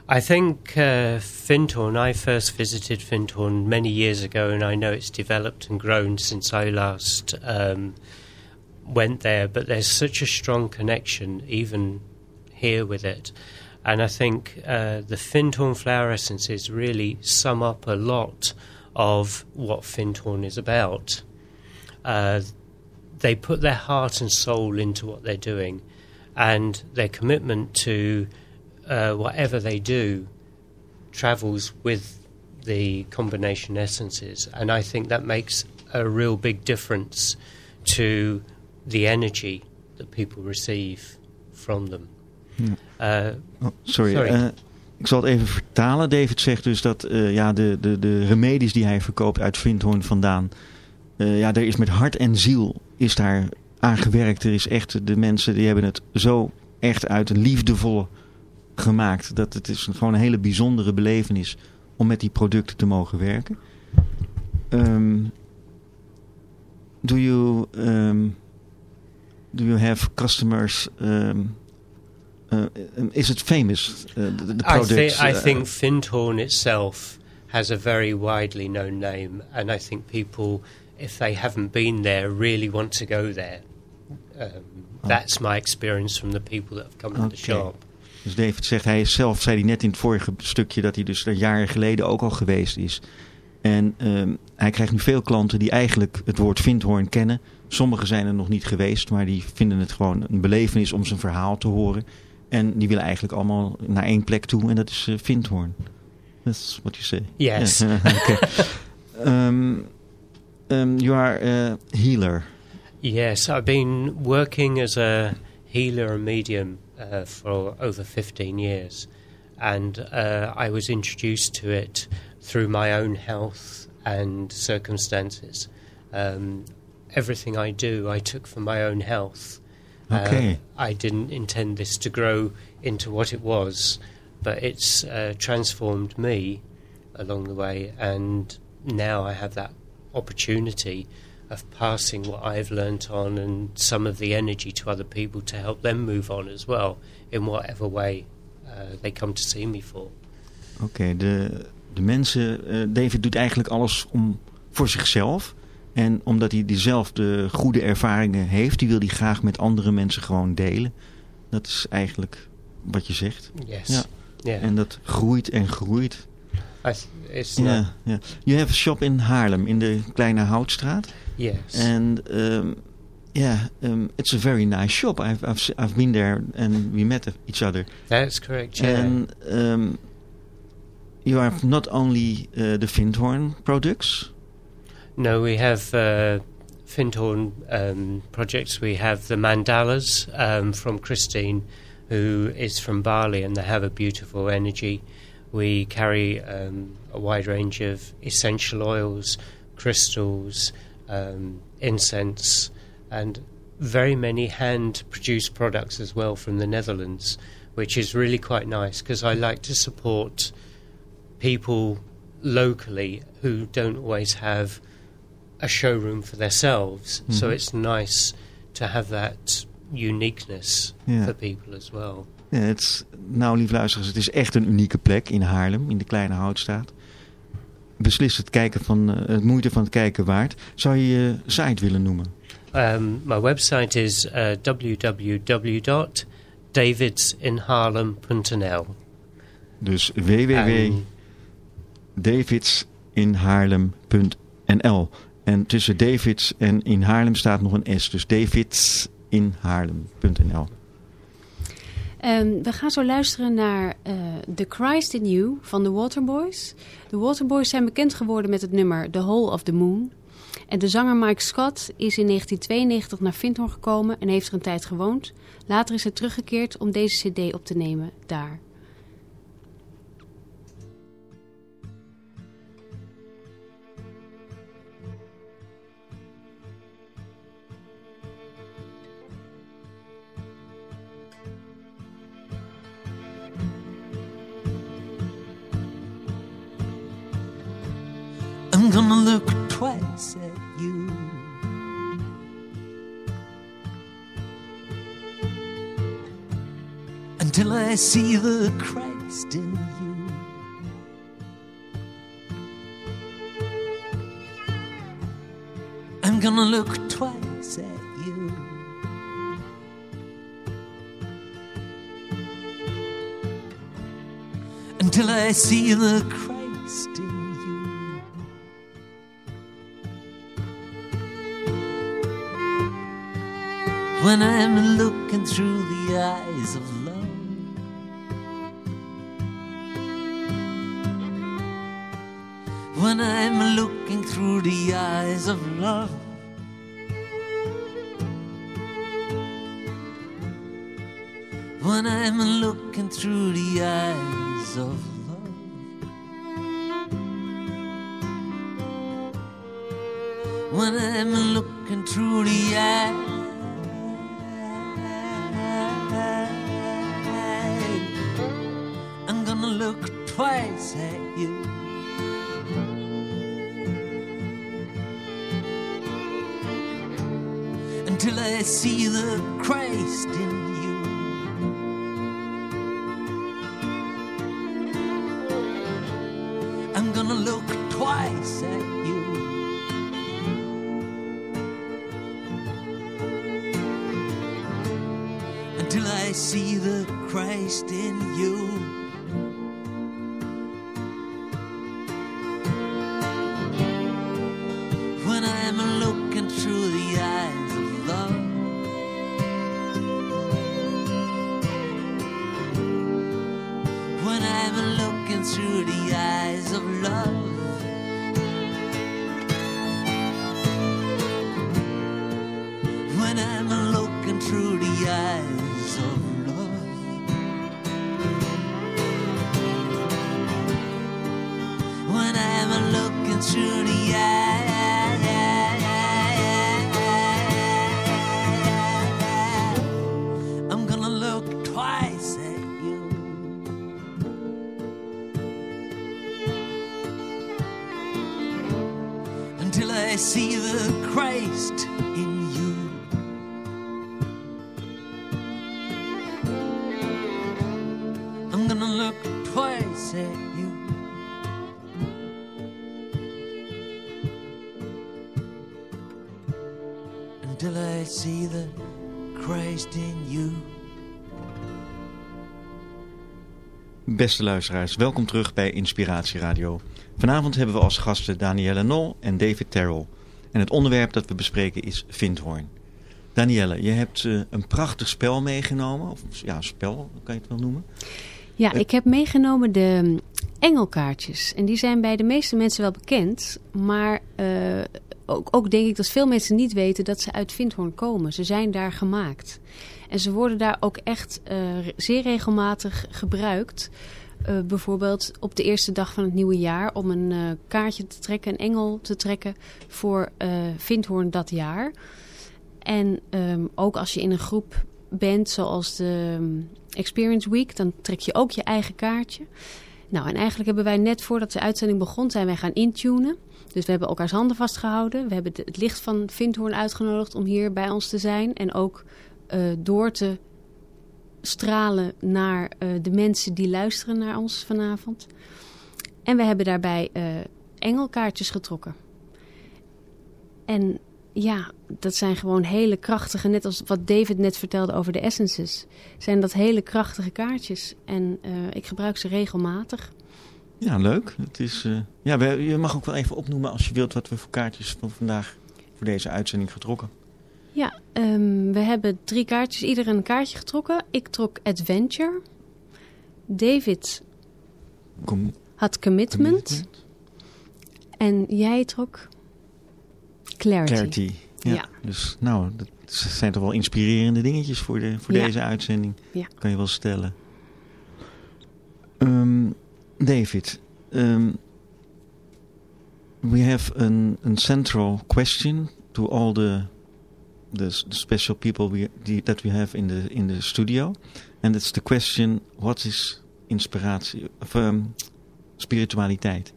Speaker 3: I think uh, Findhorn, I first visited Findhorn many years ago, and I know it's developed and grown since I last um, went there. But there's such a strong connection, even here, with it. And I think uh, the Findhorn flower essences really sum up a lot of what Findhorn is about. Uh, they put their heart and soul into what they're doing, and their commitment to uh, whatever they do travels with the combination essences. And I think that makes a real big difference to the energy that people receive from them.
Speaker 1: Ja.
Speaker 3: Uh,
Speaker 1: oh, sorry.
Speaker 3: sorry.
Speaker 1: Ik zal het even vertalen. David zegt dus dat uh, ja, de, de, de remedies die hij verkoopt uit Vindhorn vandaan... ja, er is met hart en ziel is daar aangewerkt. Er is echt, de mensen die hebben het zo echt uit liefdevolle gemaakt. Dat het is gewoon een hele bijzondere belevenis om met die producten te mogen werken. Um, do you um, do you have customers? Um, uh, is it famous? Uh, the, the
Speaker 3: I, I
Speaker 1: uh,
Speaker 3: think Findhorn itself has a very widely known name, and I think people, if they haven't been there, really want to go there. Um, that's my experience from the people that have come to
Speaker 1: Okay.
Speaker 3: the shop.
Speaker 1: Dus David zegt, hij is zelf, zei hij net in het vorige stukje, dat hij dus er jaren geleden ook al geweest is. En um, hij krijgt nu veel klanten die eigenlijk het woord Vindhoorn kennen. Sommigen zijn er nog niet geweest, maar die vinden het gewoon een belevenis om zijn verhaal te horen. En die willen eigenlijk allemaal naar één plek toe en dat is uh, Vindhoorn. That's what you say.
Speaker 3: Yes.
Speaker 1: Yeah. okay. um, um, you are a healer.
Speaker 3: Yes, I've been working as a healer and medium uh, for over 15 years. And uh, I was introduced to it through my own health and circumstances. Um, everything I do, I took for my own health.
Speaker 1: Okay.
Speaker 3: Uh, I didn't intend this to grow into what it was, but it's uh, transformed me along the way. And now I have that opportunity of passing what I've learnt on and some of the energy to other people to help them move on as well in whatever way uh, they come to see me for.
Speaker 1: Oké, okay, de, de mensen... Uh, David doet eigenlijk alles om, voor zichzelf. En omdat hij diezelfde goede ervaringen heeft... die wil hij graag met andere mensen gewoon delen. Dat is eigenlijk wat je zegt.
Speaker 3: Yes.
Speaker 1: Ja.
Speaker 3: Yeah.
Speaker 1: En dat groeit en groeit.
Speaker 3: It's.
Speaker 1: You have a shop in Haarlem, in de Kleine Houtstraat.
Speaker 3: yes.
Speaker 1: And um, yeah, um, it's a very nice shop. I've, I've, I've been there and we met each other.
Speaker 3: That's correct, yeah.
Speaker 1: And um, you have not only uh, the Vindhorn products.
Speaker 3: No, we have uh, Findhorn um, projects. We have the mandalas um, from Christine, who is from Bali, and they have a beautiful energy. We carry um, a wide range of essential oils, crystals, um, incense, and very many hand produced products as well from the Netherlands, which is really quite nice because I like to support people locally who don't always have a showroom for themselves. So
Speaker 1: Mhm.
Speaker 3: it's nice to have that uniqueness
Speaker 1: Yeah.
Speaker 3: for people as well.
Speaker 1: Het, nou, lieve luisteraars, het is echt een unieke plek in Haarlem, in de Kleine Houtstraat. Beslist het, kijken van, uh, het moeite van het kijken waard. Zou je je site willen noemen?
Speaker 3: Um, my website is uh, www.davidsinhaarlem.nl
Speaker 1: Dus www.davidsinhaarlem.nl En tussen Davids en in Haarlem staat nog een S. Dus davidsinhaarlem.nl
Speaker 2: Um, we gaan zo luisteren naar uh, The Christ in You van de Waterboys. De Waterboys zijn bekend geworden met het nummer The Hole of the Moon. En de zanger Mike Scott is in 1992 naar Vindhorn gekomen en heeft er een tijd gewoond. Later is hij teruggekeerd om deze cd op te nemen daar.
Speaker 5: I'm gonna look twice at you. Until I see the Christ in you. I'm gonna look twice at you. Until I see the Christ when I'm looking through the eyes of love. When I'm looking through the eyes of love. When I'm looking through the eyes of love. When I'm looking through the eyes twice at you. Until I see the Christ in I see the Christ in you. I'm gonna look twice at you. Until I see the Christ in you.
Speaker 1: Beste luisteraars, welkom terug bij Inspiratie Radio. Vanavond hebben we als gasten Danielle Nol en David Terrell. En het onderwerp dat we bespreken is Vindhoorn. Danielle, je hebt uh, een prachtig spel meegenomen. Of ja, spel kan je het wel noemen.
Speaker 2: Ja, ik heb meegenomen de engelkaartjes. En die zijn bij de meeste mensen wel bekend. Maar uh, ook, ook denk ik dat veel mensen niet weten dat ze uit Vindhoorn komen. Ze zijn daar gemaakt. En ze worden daar ook echt uh, zeer regelmatig gebruikt. Uh, bijvoorbeeld op de eerste dag van het nieuwe jaar om een uh, kaartje te trekken, een engel te trekken voor Vindhoorn dat jaar. En um, ook als je in een groep bent, zoals de um, Experience Week, dan trek je ook je eigen kaartje. Nou, en eigenlijk hebben wij net voordat de uitzending begon, zijn wij gaan intunen. Dus we hebben elkaars handen vastgehouden. We hebben het licht van Vindhoorn uitgenodigd om hier bij ons te zijn. En ook uh, door te stralen naar eh, de mensen die luisteren naar ons vanavond. En we hebben daarbij eh, engelkaartjes getrokken. En ja, dat zijn gewoon hele krachtige, net als wat David net vertelde over de essences, zijn dat hele krachtige kaartjes. En eh, ik gebruik ze regelmatig.
Speaker 1: Ja, leuk. Het is, ja, je mag ook wel even opnoemen als je wilt wat we voor kaartjes van vandaag voor deze uitzending getrokken.
Speaker 2: Ja, ehm, we hebben drie kaartjes, ieder een kaartje getrokken. Ik trok Adventure. David had Commitment. En jij trok Clarity.
Speaker 1: Clarity. Ja.
Speaker 2: Ja.
Speaker 1: Dus nou, dat zijn toch wel inspirerende dingetjes voor, de, voor
Speaker 2: Ja.
Speaker 1: deze uitzending.
Speaker 2: Ja.
Speaker 1: Kan je wel stellen. Ehm, David, ehm, we have an, an central question to all the the, the special people we, the, that we have in the in the studio, and it's the question: What is inspiratie of um, spiritualiteit?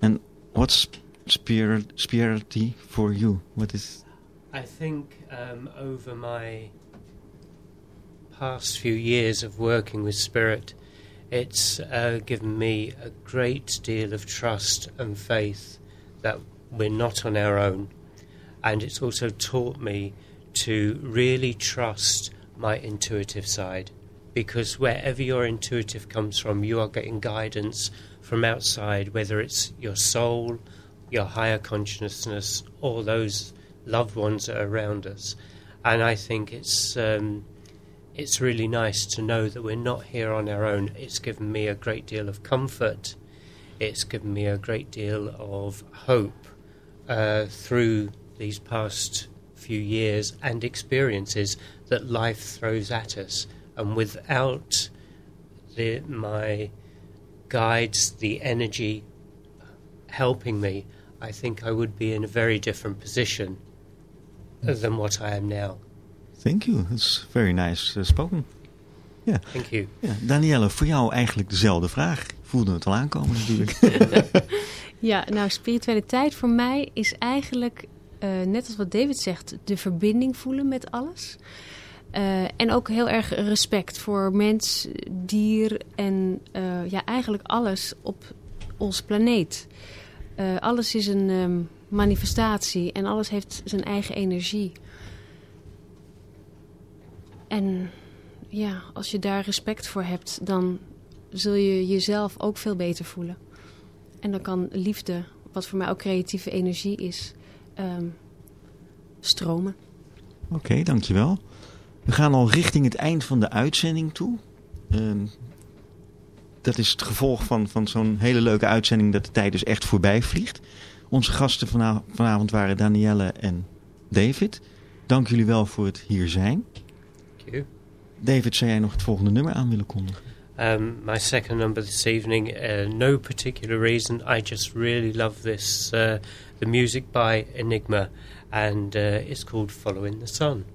Speaker 1: And what's spirit spirituality for you? What is
Speaker 3: I think um, over my past few years of working with spirit, it's uh, given me a great deal of trust and faith that we're not on our own. And it's also taught me to really trust my intuitive side. Because wherever your intuitive comes from, you are getting guidance from outside, whether it's your soul, your higher consciousness, or those loved ones that are around us. And I think it's um, it's really nice to know that we're not here on our own. It's given me a great deal of comfort. It's given me a great deal of hope uh, through these past few years and experiences that life throws at us. And without the, my guides, the energy helping me, I think I would be in a very different position than what I am now.
Speaker 1: Thank you. It's very nice uh, spoken. Ja.
Speaker 3: Thank you.
Speaker 1: ja. Danielle, voor jou eigenlijk dezelfde vraag. Ik Voelde het al aankomen natuurlijk.
Speaker 2: Ja, nou, spiritualiteit voor mij is eigenlijk, eh, net als wat David zegt, de verbinding voelen met alles. Eh, en ook heel erg respect voor mens, dier en eh, ja, eigenlijk alles op ons planeet. Eh, alles is een ehm, manifestatie en alles heeft zijn eigen energie. En ja, als je daar respect voor hebt, dan zul je jezelf ook veel beter voelen. En dan kan liefde, wat voor mij ook creatieve energie is, ehm, stromen.
Speaker 1: Oké, dankjewel. We gaan al richting het eind van de uitzending toe. Ehm, dat is het gevolg van, van zo'n hele leuke uitzending dat de tijd dus echt voorbij vliegt. Onze gasten vana- vanavond waren Danielle en David. Dank jullie wel voor het hier zijn. David, zou jij nog het volgende nummer aan willen kondigen?
Speaker 3: Um, my second number this evening, uh, no particular reason. I just really love this, uh, the music by Enigma, and uh, it's called Following the Sun.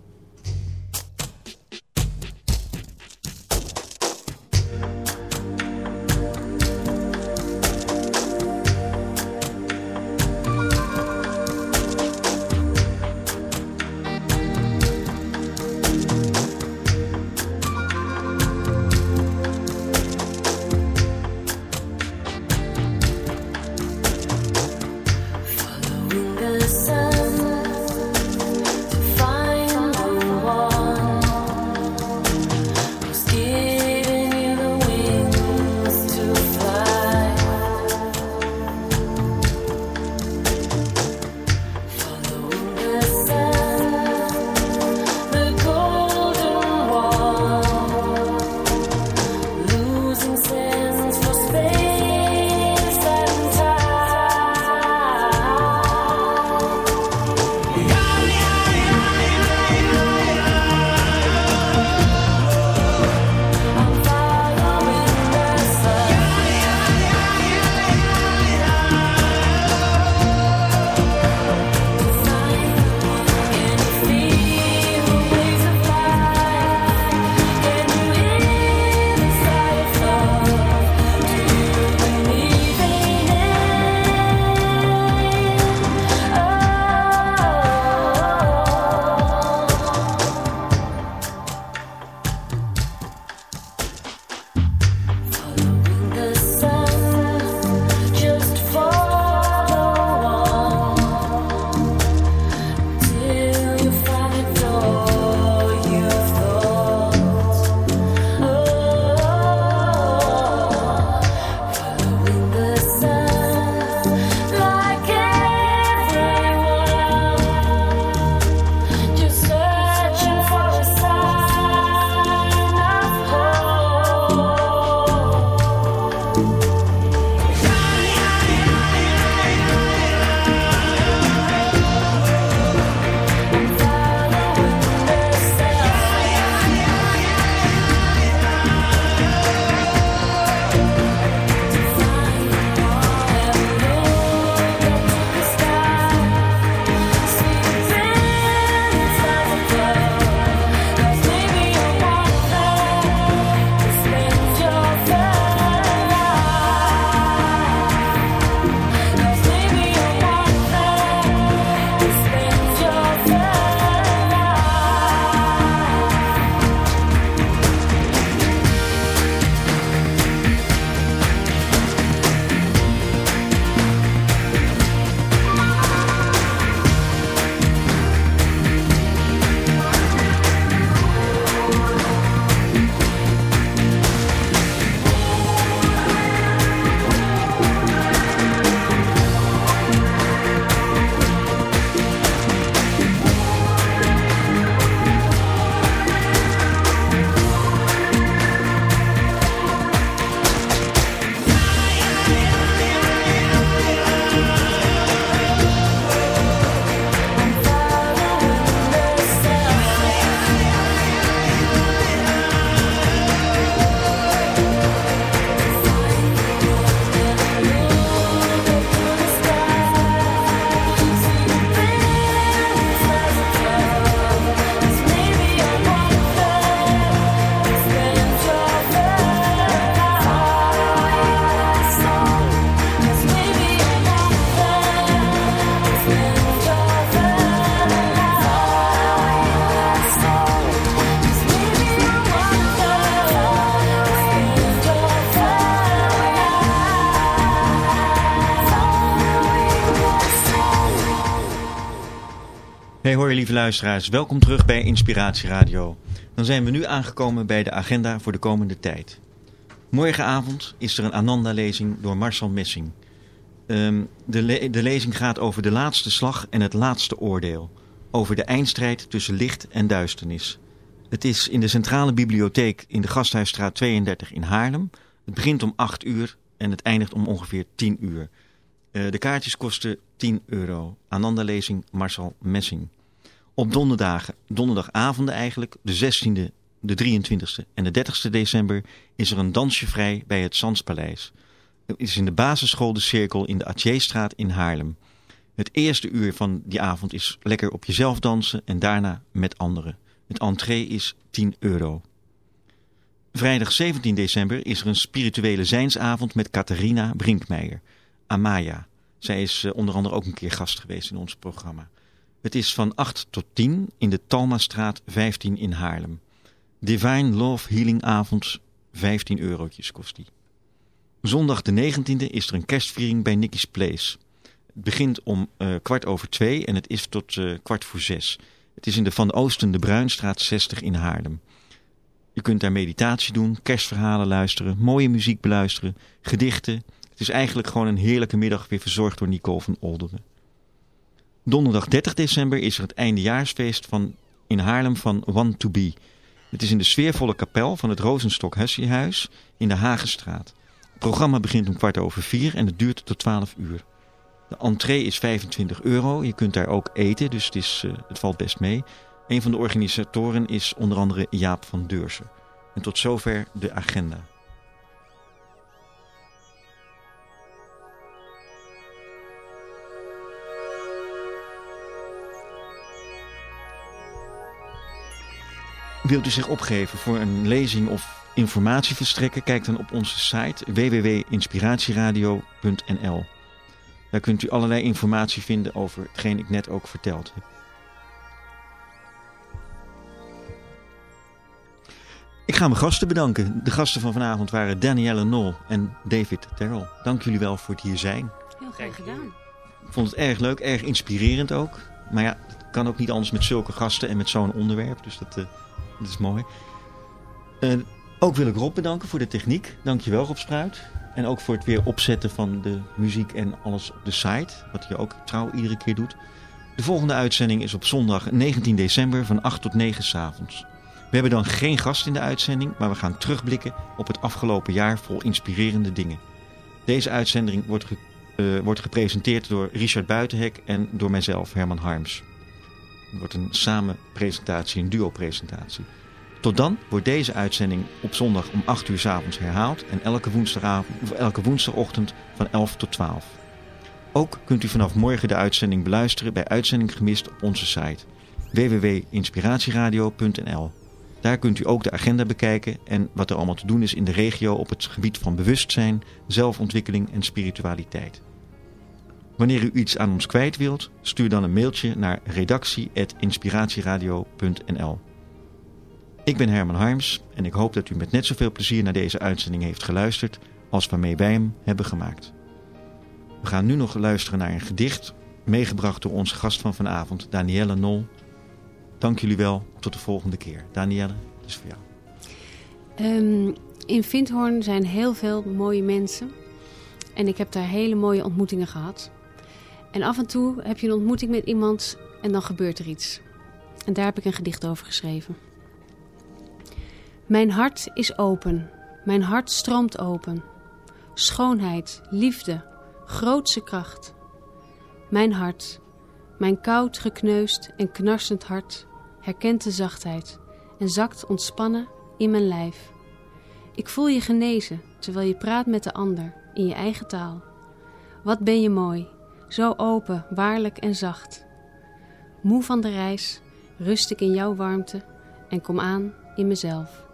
Speaker 1: Hoi lieve luisteraars, welkom terug bij Inspiratie Radio. Dan zijn we nu aangekomen bij de agenda voor de komende tijd. Morgenavond is er een Ananda-lezing door Marcel Messing. Ehm, de, de lezing gaat over de laatste slag en het laatste oordeel. Over de eindstrijd tussen licht en duisternis. Het is in de Centrale Bibliotheek in de Gasthuisstraat 32 in Haarlem. Het begint om 8 uur en het eindigt om ongeveer 10 uur. Uh, de kaartjes kosten 10 euro. Ananda-lezing Marcel Messing. Op donderdagen, donderdagavonden eigenlijk, de 16e, de 23e en de 30e december, is er een dansje vrij bij het Zanspaleis. Het is in de basisschool De Cirkel in de Atjeestraat in Haarlem. Het eerste uur van die avond is lekker op jezelf dansen en daarna met anderen. Het entree is 10 euro. Vrijdag 17 december is er een spirituele zijnsavond met Catharina Brinkmeijer, Amaya. Zij is eh, onder andere ook een keer gast geweest in ons programma. Het is van 8 tot 10 in de Talmastraat 15 in Haarlem. Divine Love Healing avond, 15 eurotjes kost die. Zondag de 19e is er een kerstviering bij Nicky's Place. Het begint om uh, kwart over twee en het is tot uh, kwart voor zes. Het is in de Van Oosten de Bruinstraat 60 in Haarlem. Je kunt daar meditatie doen, kerstverhalen luisteren, mooie muziek beluisteren, gedichten. Het is eigenlijk gewoon een heerlijke middag weer verzorgd door Nicole van Olderen. Donderdag 30 december is er het eindejaarsfeest van, in Haarlem van One to Be. Het is in de sfeervolle kapel van het Rozenstok Hessiehuis in de Hagenstraat. Het programma begint om kwart over vier en het duurt tot 12 uur. De entree is 25 euro. Je kunt daar ook eten, dus het, is, uh, het valt best mee. Een van de organisatoren is onder andere Jaap van Deursen. En tot zover de agenda. Wilt u zich opgeven voor een lezing of informatie verstrekken? Kijk dan op onze site www.inspiratieradio.nl. Daar kunt u allerlei informatie vinden over hetgeen ik net ook verteld heb. Ik ga mijn gasten bedanken. De gasten van vanavond waren Danielle Nol en David Terrell. Dank jullie wel voor het hier zijn.
Speaker 2: Heel graag gedaan.
Speaker 1: Ik vond het erg leuk, erg inspirerend ook. Maar ja, het kan ook niet anders met zulke gasten en met zo'n onderwerp. Dus dat, uh, dat is mooi. Uh, ook wil ik Rob bedanken voor de techniek. Dankjewel Rob Spruit. En ook voor het weer opzetten van de muziek en alles op de site. Wat je ook trouw iedere keer doet. De volgende uitzending is op zondag 19 december van 8 tot 9 s avonds. We hebben dan geen gast in de uitzending, maar we gaan terugblikken op het afgelopen jaar vol inspirerende dingen. Deze uitzending wordt, ge, uh, wordt gepresenteerd door Richard Buitenhek en door mijzelf, Herman Harms. Het wordt een samenpresentatie, een duo-presentatie. Tot dan wordt deze uitzending op zondag om 8 uur s avonds herhaald en elke, woensdagavond, of elke woensdagochtend van 11 tot 12. Ook kunt u vanaf morgen de uitzending beluisteren bij Uitzending Gemist op onze site www.inspiratieradio.nl. Daar kunt u ook de agenda bekijken en wat er allemaal te doen is in de regio op het gebied van bewustzijn, zelfontwikkeling en spiritualiteit. Wanneer u iets aan ons kwijt wilt, stuur dan een mailtje naar redactie.inspiratieradio.nl. Ik ben Herman Harms en ik hoop dat u met net zoveel plezier naar deze uitzending heeft geluisterd als waarmee wij hem hebben gemaakt. We gaan nu nog luisteren naar een gedicht, meegebracht door onze gast van vanavond, Danielle Nol. Dank jullie wel, tot de volgende keer. Danielle, het is voor jou.
Speaker 2: Um, in Vindhoorn zijn heel veel mooie mensen. En ik heb daar hele mooie ontmoetingen gehad. En af en toe heb je een ontmoeting met iemand en dan gebeurt er iets. En daar heb ik een gedicht over geschreven. Mijn hart is open, mijn hart stroomt open. Schoonheid, liefde, grootse kracht. Mijn hart, mijn koud, gekneusd en knarsend hart, herkent de zachtheid en zakt ontspannen in mijn lijf. Ik voel je genezen terwijl je praat met de ander in je eigen taal. Wat ben je mooi, zo open, waarlijk en zacht. Moe van de reis, rust ik in jouw warmte en kom aan in mezelf.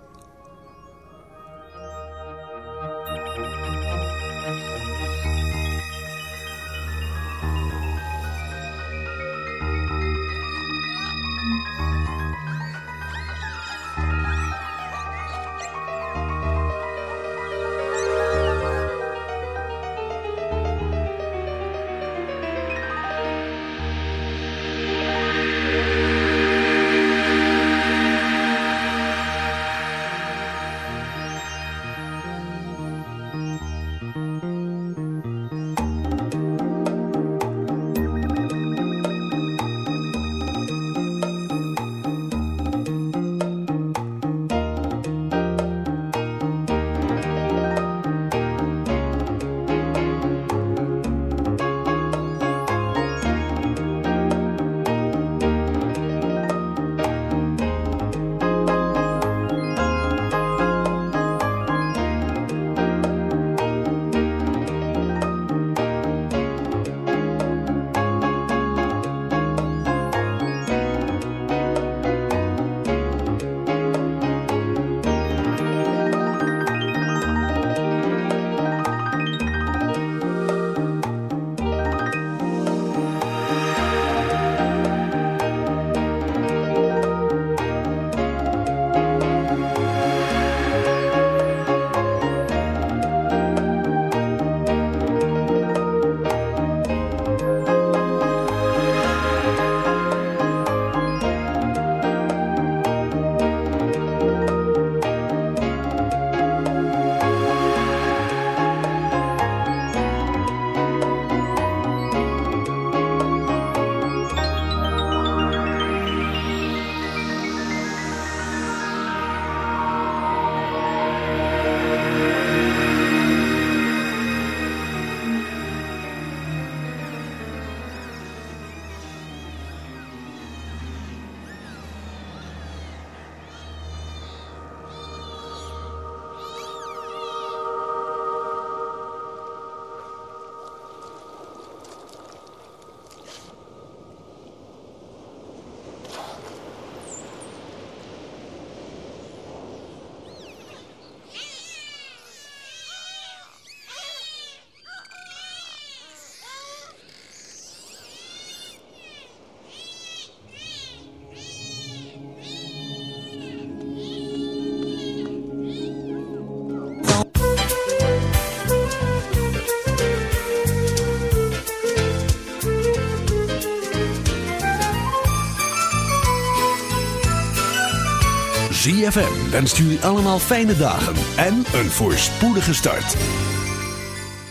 Speaker 6: ZFM wenst jullie allemaal fijne dagen en een voorspoedige start.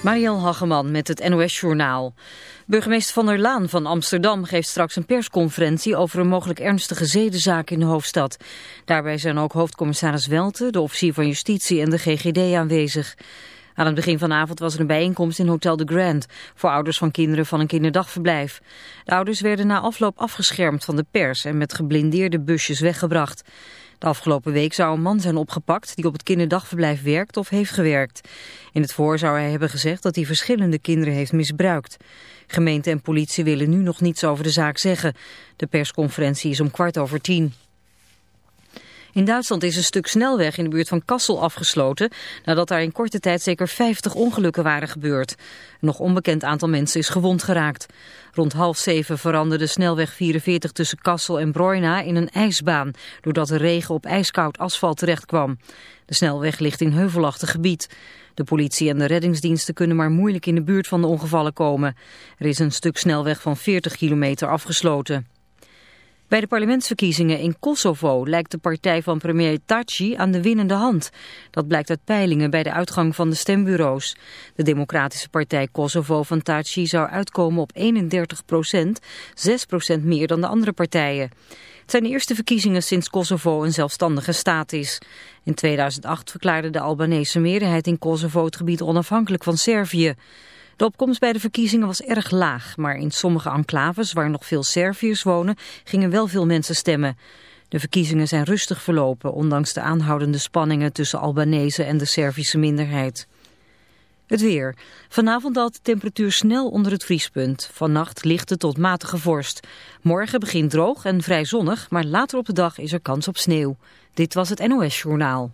Speaker 7: Marielle Hageman met het NOS Journaal. Burgemeester Van der Laan van Amsterdam geeft straks een persconferentie over een mogelijk ernstige zedenzaak in de hoofdstad. Daarbij zijn ook hoofdcommissaris Welte, de officier van justitie en de GGD aanwezig. Aan het begin van de avond was er een bijeenkomst in Hotel de Grand voor ouders van kinderen van een kinderdagverblijf. De ouders werden na afloop afgeschermd van de pers en met geblindeerde busjes weggebracht. De afgelopen week zou een man zijn opgepakt die op het kinderdagverblijf werkt of heeft gewerkt. In het voor zou hij hebben gezegd dat hij verschillende kinderen heeft misbruikt. Gemeente en politie willen nu nog niets over de zaak zeggen. De persconferentie is om kwart over tien. In Duitsland is een stuk snelweg in de buurt van Kassel afgesloten nadat daar in korte tijd zeker 50 ongelukken waren gebeurd. Een nog onbekend aantal mensen is gewond geraakt. Rond half zeven veranderde snelweg 44 tussen Kassel en Broina in een ijsbaan, doordat de regen op ijskoud asfalt terecht kwam. De snelweg ligt in heuvelachtig gebied. De politie en de reddingsdiensten kunnen maar moeilijk in de buurt van de ongevallen komen. Er is een stuk snelweg van 40 kilometer afgesloten. Bij de parlementsverkiezingen in Kosovo lijkt de partij van premier Taci aan de winnende hand. Dat blijkt uit peilingen bij de uitgang van de stembureaus. De democratische partij Kosovo van Taci zou uitkomen op 31 procent, 6 procent meer dan de andere partijen. Het zijn de eerste verkiezingen sinds Kosovo een zelfstandige staat is. In 2008 verklaarde de Albanese meerderheid in Kosovo het gebied onafhankelijk van Servië. De opkomst bij de verkiezingen was erg laag, maar in sommige enclaves waar nog veel Serviërs wonen gingen wel veel mensen stemmen. De verkiezingen zijn rustig verlopen, ondanks de aanhoudende spanningen tussen Albanese en de Servische minderheid. Het weer. Vanavond daalt de temperatuur snel onder het vriespunt. Vannacht lichte tot matige vorst. Morgen begint droog en vrij zonnig, maar later op de dag is er kans op sneeuw. Dit was het NOS Journaal.